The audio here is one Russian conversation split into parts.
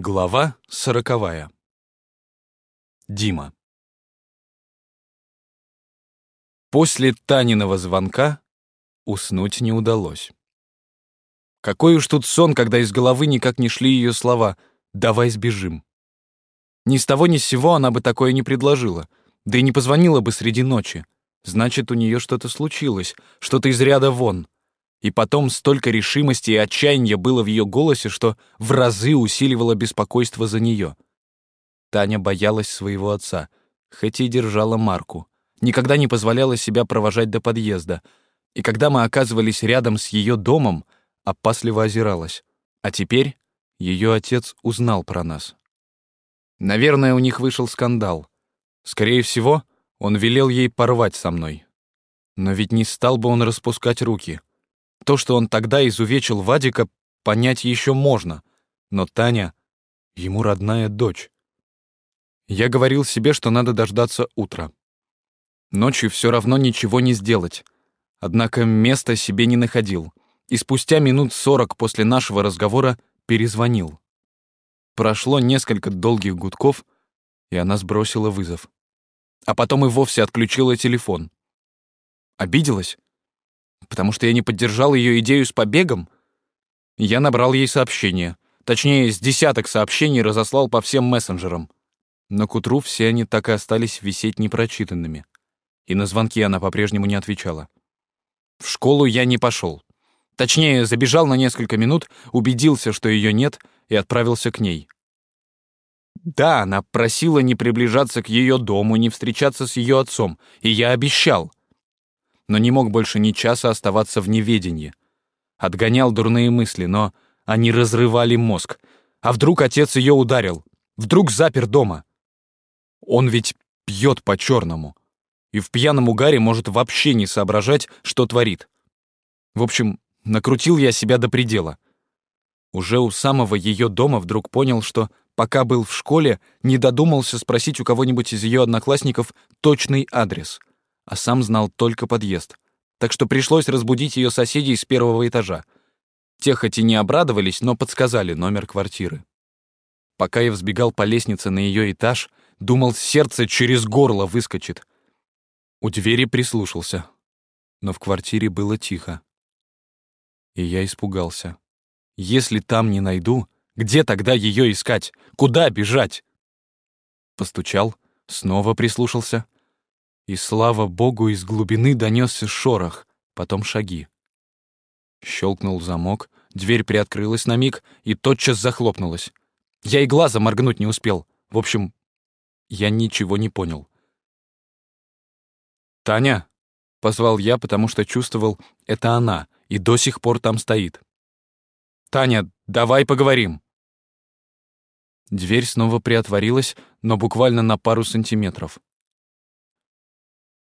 Глава сороковая. Дима. После Таниного звонка уснуть не удалось. Какой уж тут сон, когда из головы никак не шли ее слова «давай сбежим». Ни с того ни с сего она бы такое не предложила, да и не позвонила бы среди ночи. Значит, у нее что-то случилось, что-то из ряда вон — и потом столько решимости и отчаяния было в ее голосе, что в разы усиливало беспокойство за нее. Таня боялась своего отца, хоть и держала марку. Никогда не позволяла себя провожать до подъезда. И когда мы оказывались рядом с ее домом, опасливо озиралась. А теперь ее отец узнал про нас. Наверное, у них вышел скандал. Скорее всего, он велел ей порвать со мной. Но ведь не стал бы он распускать руки — то, что он тогда изувечил Вадика, понять еще можно, но Таня — ему родная дочь. Я говорил себе, что надо дождаться утра. Ночью все равно ничего не сделать. Однако места себе не находил. И спустя минут сорок после нашего разговора перезвонил. Прошло несколько долгих гудков, и она сбросила вызов. А потом и вовсе отключила телефон. Обиделась? Потому что я не поддержал ее идею с побегом? Я набрал ей сообщение. Точнее, с десяток сообщений разослал по всем мессенджерам. Но к утру все они так и остались висеть непрочитанными. И на звонки она по-прежнему не отвечала. В школу я не пошел. Точнее, забежал на несколько минут, убедился, что ее нет, и отправился к ней. Да, она просила не приближаться к ее дому, не встречаться с ее отцом, и я обещал но не мог больше ни часа оставаться в неведении. Отгонял дурные мысли, но они разрывали мозг. А вдруг отец ее ударил? Вдруг запер дома? Он ведь пьет по-черному. И в пьяном угаре может вообще не соображать, что творит. В общем, накрутил я себя до предела. Уже у самого ее дома вдруг понял, что пока был в школе, не додумался спросить у кого-нибудь из ее одноклассников точный адрес а сам знал только подъезд. Так что пришлось разбудить ее соседей с первого этажа. Те хоть и не обрадовались, но подсказали номер квартиры. Пока я взбегал по лестнице на ее этаж, думал, сердце через горло выскочит. У двери прислушался, но в квартире было тихо. И я испугался. Если там не найду, где тогда ее искать? Куда бежать? Постучал, снова прислушался — и, слава богу, из глубины донесся шорох, потом шаги. Щелкнул замок, дверь приоткрылась на миг и тотчас захлопнулась. Я и глаза моргнуть не успел. В общем, я ничего не понял. «Таня!» — позвал я, потому что чувствовал, это она, и до сих пор там стоит. «Таня, давай поговорим!» Дверь снова приотворилась, но буквально на пару сантиметров.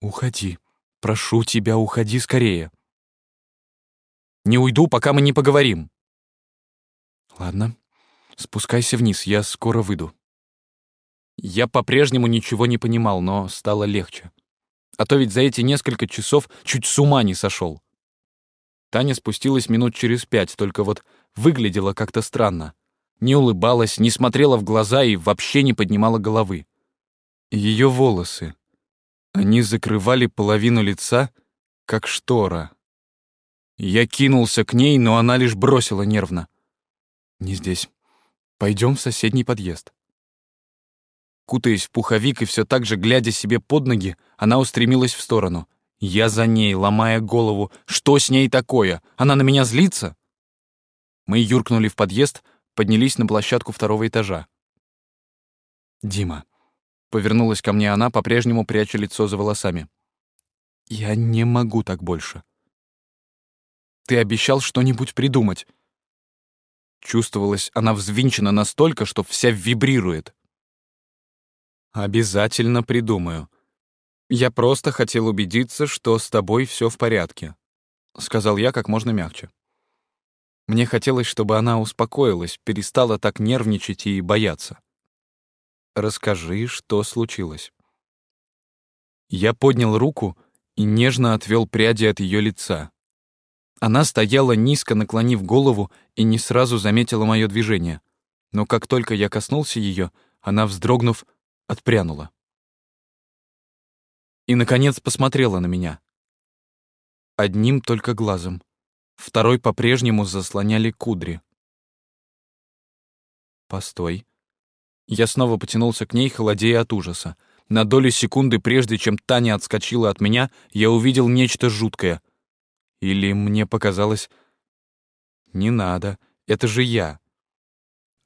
«Уходи. Прошу тебя, уходи скорее». «Не уйду, пока мы не поговорим». «Ладно, спускайся вниз, я скоро выйду». Я по-прежнему ничего не понимал, но стало легче. А то ведь за эти несколько часов чуть с ума не сошел. Таня спустилась минут через пять, только вот выглядела как-то странно. Не улыбалась, не смотрела в глаза и вообще не поднимала головы. Ее волосы, они закрывали половину лица, как штора. Я кинулся к ней, но она лишь бросила нервно. «Не здесь. Пойдем в соседний подъезд». Кутаясь в пуховик и все так же глядя себе под ноги, она устремилась в сторону. Я за ней, ломая голову. Что с ней такое? Она на меня злится? Мы юркнули в подъезд, поднялись на площадку второго этажа. «Дима, Повернулась ко мне она, по-прежнему пряча лицо за волосами. «Я не могу так больше. Ты обещал что-нибудь придумать». Чувствовалась, она взвинчена настолько, что вся вибрирует. «Обязательно придумаю. Я просто хотел убедиться, что с тобой все в порядке», — сказал я как можно мягче. Мне хотелось, чтобы она успокоилась, перестала так нервничать и бояться. Расскажи, что случилось». Я поднял руку и нежно отвел пряди от ее лица. Она стояла низко, наклонив голову, и не сразу заметила мое движение. Но как только я коснулся ее, она, вздрогнув, отпрянула. И, наконец, посмотрела на меня. Одним только глазом. Второй по-прежнему заслоняли кудри. «Постой». Я снова потянулся к ней, холодея от ужаса. На долю секунды, прежде чем Таня отскочила от меня, я увидел нечто жуткое. Или мне показалось... Не надо, это же я.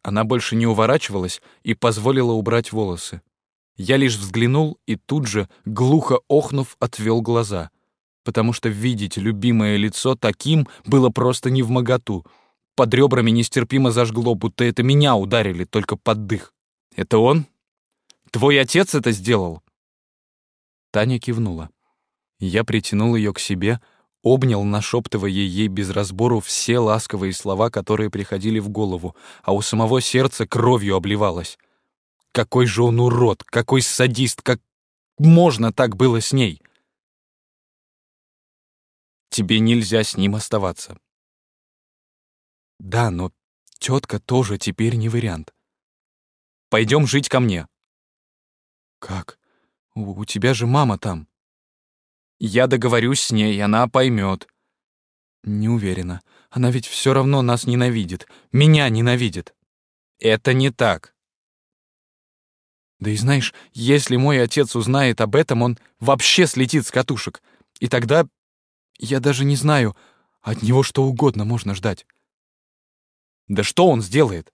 Она больше не уворачивалась и позволила убрать волосы. Я лишь взглянул и тут же, глухо охнув, отвел глаза, потому что видеть любимое лицо таким было просто не в моготу. Под ребрами нестерпимо зажгло, будто это меня ударили только под дых. «Это он? Твой отец это сделал?» Таня кивнула. Я притянул ее к себе, обнял, нашептывая ей без разбору все ласковые слова, которые приходили в голову, а у самого сердца кровью обливалось. Какой же он урод, какой садист, как можно так было с ней? Тебе нельзя с ним оставаться. Да, но тетка тоже теперь не вариант. Пойдем жить ко мне. Как? У, у тебя же мама там. Я договорюсь с ней, она поймет. Не уверена. Она ведь все равно нас ненавидит. Меня ненавидит. Это не так. Да и знаешь, если мой отец узнает об этом, он вообще слетит с катушек. И тогда я даже не знаю, от него что угодно можно ждать. Да что он сделает?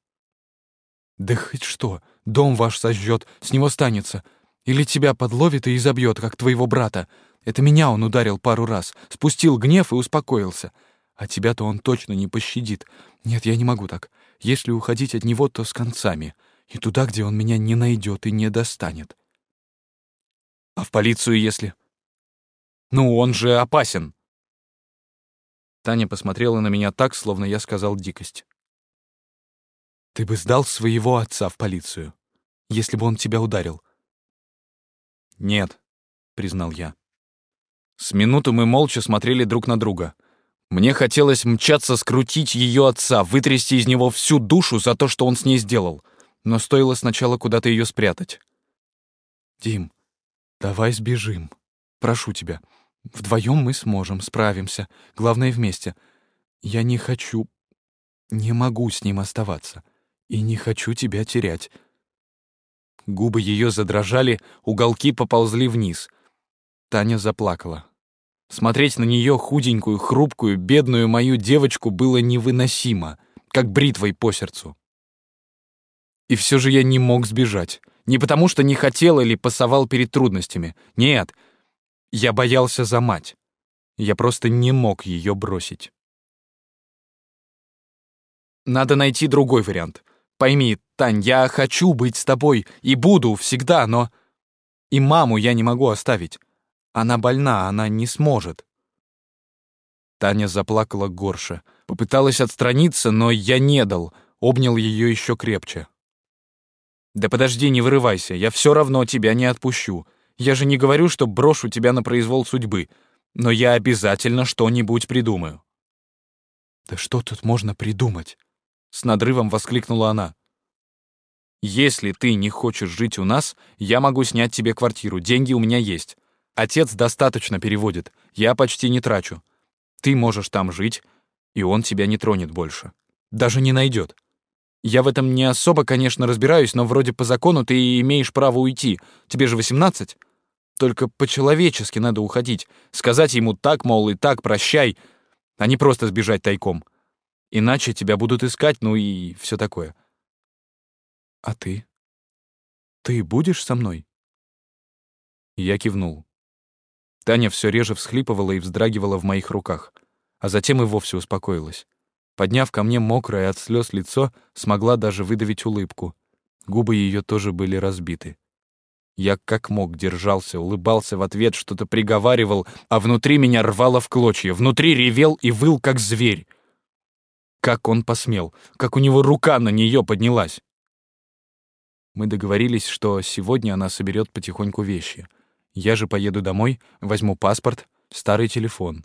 Да хоть что, дом ваш сожжет, с него станется. Или тебя подловит и изобьет, как твоего брата. Это меня он ударил пару раз, спустил гнев и успокоился. А тебя-то он точно не пощадит. Нет, я не могу так. Если уходить от него, то с концами и туда, где он меня не найдет и не достанет. А в полицию, если? Ну, он же опасен. Таня посмотрела на меня так, словно я сказал дикость. Ты бы сдал своего отца в полицию, если бы он тебя ударил. Нет, признал я. С минуту мы молча смотрели друг на друга. Мне хотелось мчаться, скрутить ее отца, вытрясти из него всю душу за то, что он с ней сделал — но стоило сначала куда-то ее спрятать. «Дим, давай сбежим. Прошу тебя. Вдвоем мы сможем, справимся. Главное, вместе. Я не хочу, не могу с ним оставаться. И не хочу тебя терять». Губы ее задрожали, уголки поползли вниз. Таня заплакала. Смотреть на нее худенькую, хрупкую, бедную мою девочку было невыносимо, как бритвой по сердцу. И все же я не мог сбежать. Не потому, что не хотел или пасовал перед трудностями. Нет, я боялся за мать. Я просто не мог ее бросить. Надо найти другой вариант. Пойми, Тань, я хочу быть с тобой и буду всегда, но... И маму я не могу оставить. Она больна, она не сможет. Таня заплакала горше. Попыталась отстраниться, но я не дал, обнял ее еще крепче. «Да подожди, не вырывайся, я все равно тебя не отпущу. Я же не говорю, что брошу тебя на произвол судьбы, но я обязательно что-нибудь придумаю». «Да что тут можно придумать?» — с надрывом воскликнула она. «Если ты не хочешь жить у нас, я могу снять тебе квартиру, деньги у меня есть. Отец достаточно переводит, я почти не трачу. Ты можешь там жить, и он тебя не тронет больше. Даже не найдет. Я в этом не особо, конечно, разбираюсь, но вроде по закону ты имеешь право уйти. Тебе же 18. Только по-человечески надо уходить. Сказать ему так, мол, и так, прощай, а не просто сбежать тайком. Иначе тебя будут искать, ну и все такое. А ты? Ты будешь со мной? Я кивнул. Таня все реже всхлипывала и вздрагивала в моих руках, а затем и вовсе успокоилась. Подняв ко мне мокрое от слез лицо, смогла даже выдавить улыбку. Губы ее тоже были разбиты. Я как мог держался, улыбался в ответ, что-то приговаривал, а внутри меня рвало в клочья, внутри ревел и выл, как зверь. Как он посмел, как у него рука на нее поднялась. Мы договорились, что сегодня она соберет потихоньку вещи. Я же поеду домой, возьму паспорт, старый телефон.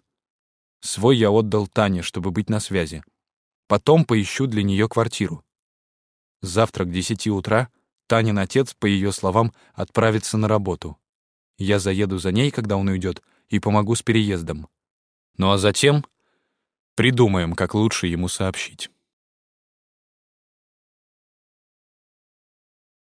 Свой я отдал Тане, чтобы быть на связи. Потом поищу для нее квартиру. Завтра к десяти утра Танин отец, по ее словам, отправится на работу. Я заеду за ней, когда он уйдет, и помогу с переездом. Ну а затем придумаем, как лучше ему сообщить.